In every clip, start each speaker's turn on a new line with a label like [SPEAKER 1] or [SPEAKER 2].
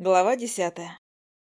[SPEAKER 1] Глава десятая.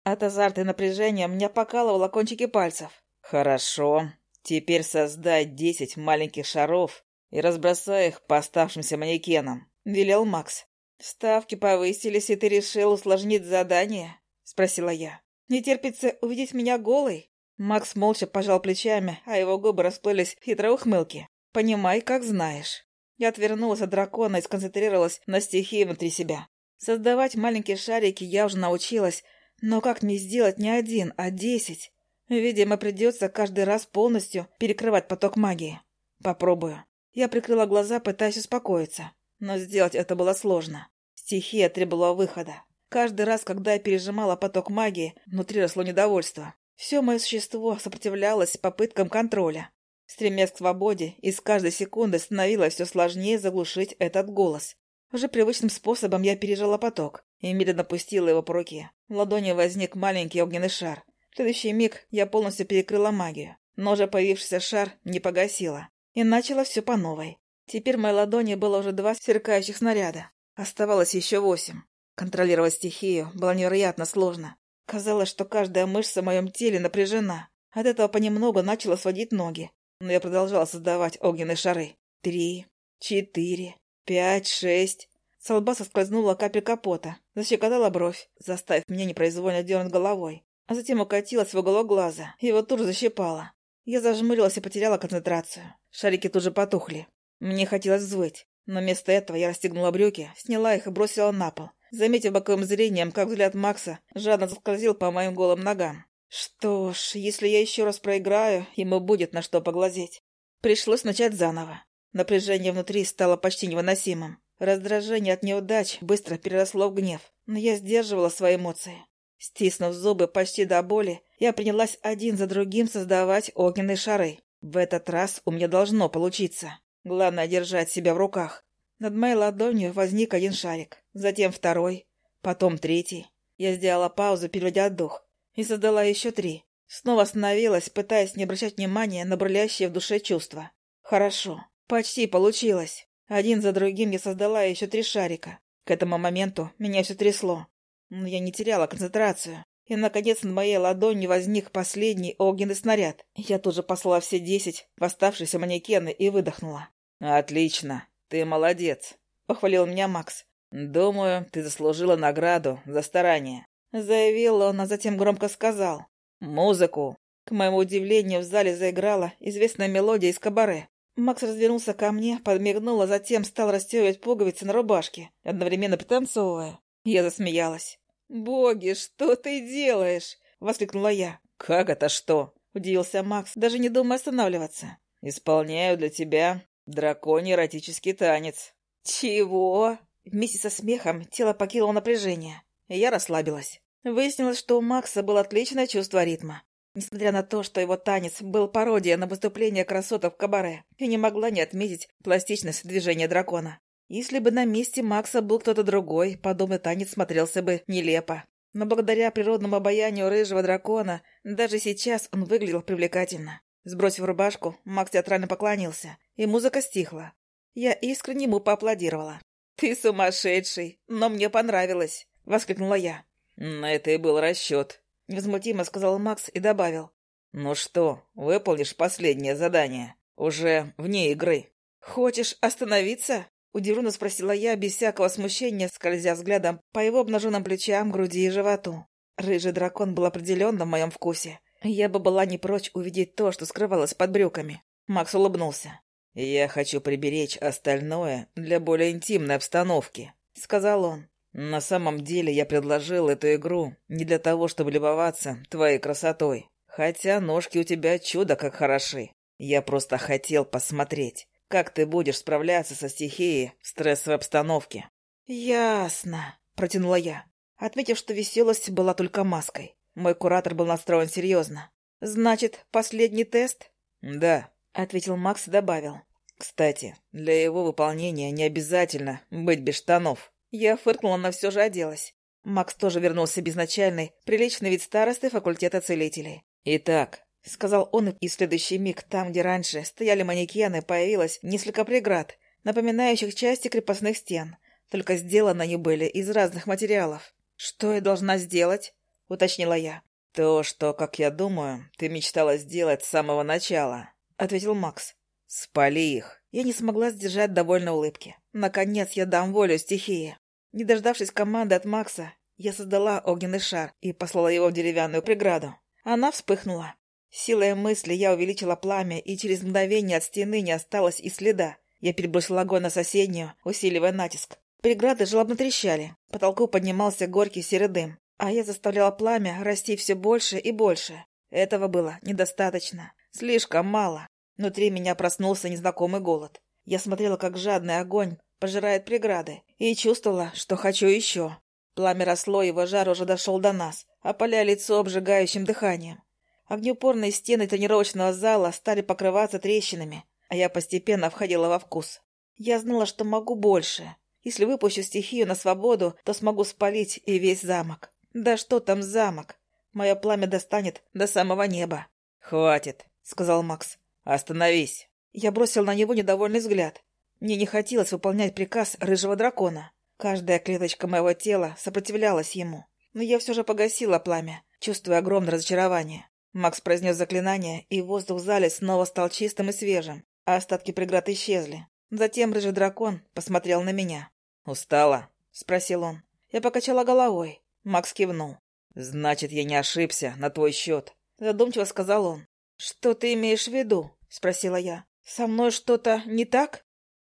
[SPEAKER 1] От азарта и напряжения меня покалывало кончики пальцев. «Хорошо. Теперь создай десять маленьких шаров и разбросай их по оставшимся манекенам», — велел Макс. «Ставки повысились, и ты решил усложнить задание?» — спросила я. «Не терпится увидеть меня голой?» Макс молча пожал плечами, а его губы расплылись в хитрой ухмылке. «Понимай, как знаешь». Я отвернулась от дракона и сконцентрировалась на стихии внутри себя. Создавать маленькие шарики я уже научилась, но как мне сделать не один, а десять? Видимо, придется каждый раз полностью перекрывать поток магии. Попробую. Я прикрыла глаза, пытаясь успокоиться. Но сделать это было сложно. Стихия требовала выхода. Каждый раз, когда я пережимала поток магии, внутри росло недовольство. Все мое существо сопротивлялось попыткам контроля. Стремясь к свободе, и с каждой секунды становилось все сложнее заглушить этот голос. Уже привычным способом я пережила поток и медленно пустила его по руке. В ладони возник маленький огненный шар. В следующий миг я полностью перекрыла магию, но уже появившийся шар не погасила. И начала все по новой. Теперь в моей ладони было уже два сверкающих снаряда. Оставалось еще восемь. Контролировать стихию было невероятно сложно. Казалось, что каждая мышца в моем теле напряжена. От этого понемногу начало сводить ноги. Но я продолжала создавать огненные шары. Три, четыре, пять, шесть. С лба соскользнула капелька пота, защекотала бровь, заставив меня непроизвольно дернуть головой. А затем укатилась в уголок глаза, его тут же защипала. Я зажмурилась и потеряла концентрацию. Шарики тут же потухли. Мне хотелось взвыть, но вместо этого я расстегнула брюки, сняла их и бросила на пол, заметив боковым зрением, как взгляд Макса жадно заскользил по моим голым ногам. Что ж, если я еще раз проиграю, ему будет на что поглазеть. Пришлось начать заново. Напряжение внутри стало почти невыносимым. Раздражение от неудач быстро переросло в гнев, но я сдерживала свои эмоции. Стиснув зубы почти до боли, я принялась один за другим создавать огненные шары. В этот раз у меня должно получиться. Главное — держать себя в руках. Над моей ладонью возник один шарик, затем второй, потом третий. Я сделала паузу, переводя дух, и создала еще три. Снова остановилась, пытаясь не обращать внимания на бурлящие в душе чувства. Хорошо, почти получилось. Один за другим я создала еще три шарика. К этому моменту меня все трясло. Но я не теряла концентрацию. И, наконец, над моей ладонью возник последний огненный снаряд. Я тут же послала все десять в оставшиеся манекены и выдохнула. «Отлично. Ты молодец», — похвалил меня Макс. «Думаю, ты заслужила награду за старание», — заявил он, а затем громко сказал. «Музыку». К моему удивлению, в зале заиграла известная мелодия из кабаре. Макс развернулся ко мне, подмигнул, а затем стал расстегивать пуговицы на рубашке, одновременно пританцовывая. Я засмеялась. «Боги, что ты делаешь?» — воскликнула я. «Как это что?» — удивился Макс, даже не думая останавливаться. «Исполняю для тебя драконий эротический танец». «Чего?» Вместе со смехом тело покинуло напряжение, я расслабилась. Выяснилось, что у Макса было отличное чувство ритма. Несмотря на то, что его танец был пародия на выступление красоток в кабаре, я не могла не отметить пластичность движения дракона. Если бы на месте Макса был кто-то другой, подобный танец смотрелся бы нелепо. Но благодаря природному обаянию рыжего дракона, даже сейчас он выглядел привлекательно. Сбросив рубашку, Макс театрально поклонился, и музыка стихла. Я искренне ему поаплодировала. «Ты сумасшедший, но мне понравилось!» — воскликнула я. «На это и был расчет», — невозмутимо сказал Макс и добавил. «Ну что, выполнишь последнее задание? Уже вне игры». «Хочешь остановиться?» Удивленно спросила я, без всякого смущения, скользя взглядом по его обнаженным плечам, груди и животу. Рыжий дракон был определенно в моем вкусе. Я бы была не прочь увидеть то, что скрывалось под брюками. Макс улыбнулся. «Я хочу приберечь остальное для более интимной обстановки», — сказал он. «На самом деле я предложил эту игру не для того, чтобы любоваться твоей красотой. Хотя ножки у тебя чудо как хороши. Я просто хотел посмотреть, как ты будешь справляться со стихией в стрессовой обстановке. «Ясно», — протянула я, отметив, что веселость была только маской. Мой куратор был настроен серьезно. «Значит, последний тест?» «Да», — ответил Макс и добавил. «Кстати, для его выполнения не обязательно быть без штанов». Я фыркнула, но все же оделась. Макс тоже вернулся безначальный, приличный вид старосты факультета целителей. «Итак, — сказал он, и в следующий миг там, где раньше стояли манекены, появилось несколько преград, напоминающих части крепостных стен, только сделаны они были из разных материалов. «Что я должна сделать?» — уточнила я. «То, что, как я думаю, ты мечтала сделать с самого начала», — ответил Макс. «Спали их». Я не смогла сдержать довольной улыбки. Наконец я дам волю стихии. Не дождавшись команды от Макса, я создала огненный шар и послала его в деревянную преграду. Она вспыхнула. Силой мысли я увеличила пламя, и через мгновение от стены не осталось и следа. Я перебросила огонь на соседнюю, усиливая натиск. Преграды жалобно трещали. По потолку поднимался горький серый дым. А я заставляла пламя расти все больше и больше. Этого было недостаточно. Слишком мало. Внутри меня проснулся незнакомый голод. Я смотрела, как жадный огонь пожирает преграды, и чувствовала, что хочу еще. Пламя росло, его жар уже дошел до нас, опаляя лицо обжигающим дыханием. Огнеупорные стены тренировочного зала стали покрываться трещинами, а я постепенно входила во вкус. Я знала, что могу больше. Если выпущу стихию на свободу, то смогу спалить и весь замок. Да что там замок? Мое пламя достанет до самого неба. «Хватит», — сказал Макс. «Остановись!» Я бросил на него недовольный взгляд. Мне не хотелось выполнять приказ рыжего дракона. Каждая клеточка моего тела сопротивлялась ему. Но я все же погасила пламя, чувствуя огромное разочарование. Макс произнес заклинание, и воздух в зале снова стал чистым и свежим, а остатки преград исчезли. Затем рыжий дракон посмотрел на меня. «Устала?» — спросил он. Я покачала головой. Макс кивнул. «Значит, я не ошибся на твой счет», — задумчиво сказал он. «Что ты имеешь в виду?» — спросила я. «Со мной что-то не так?»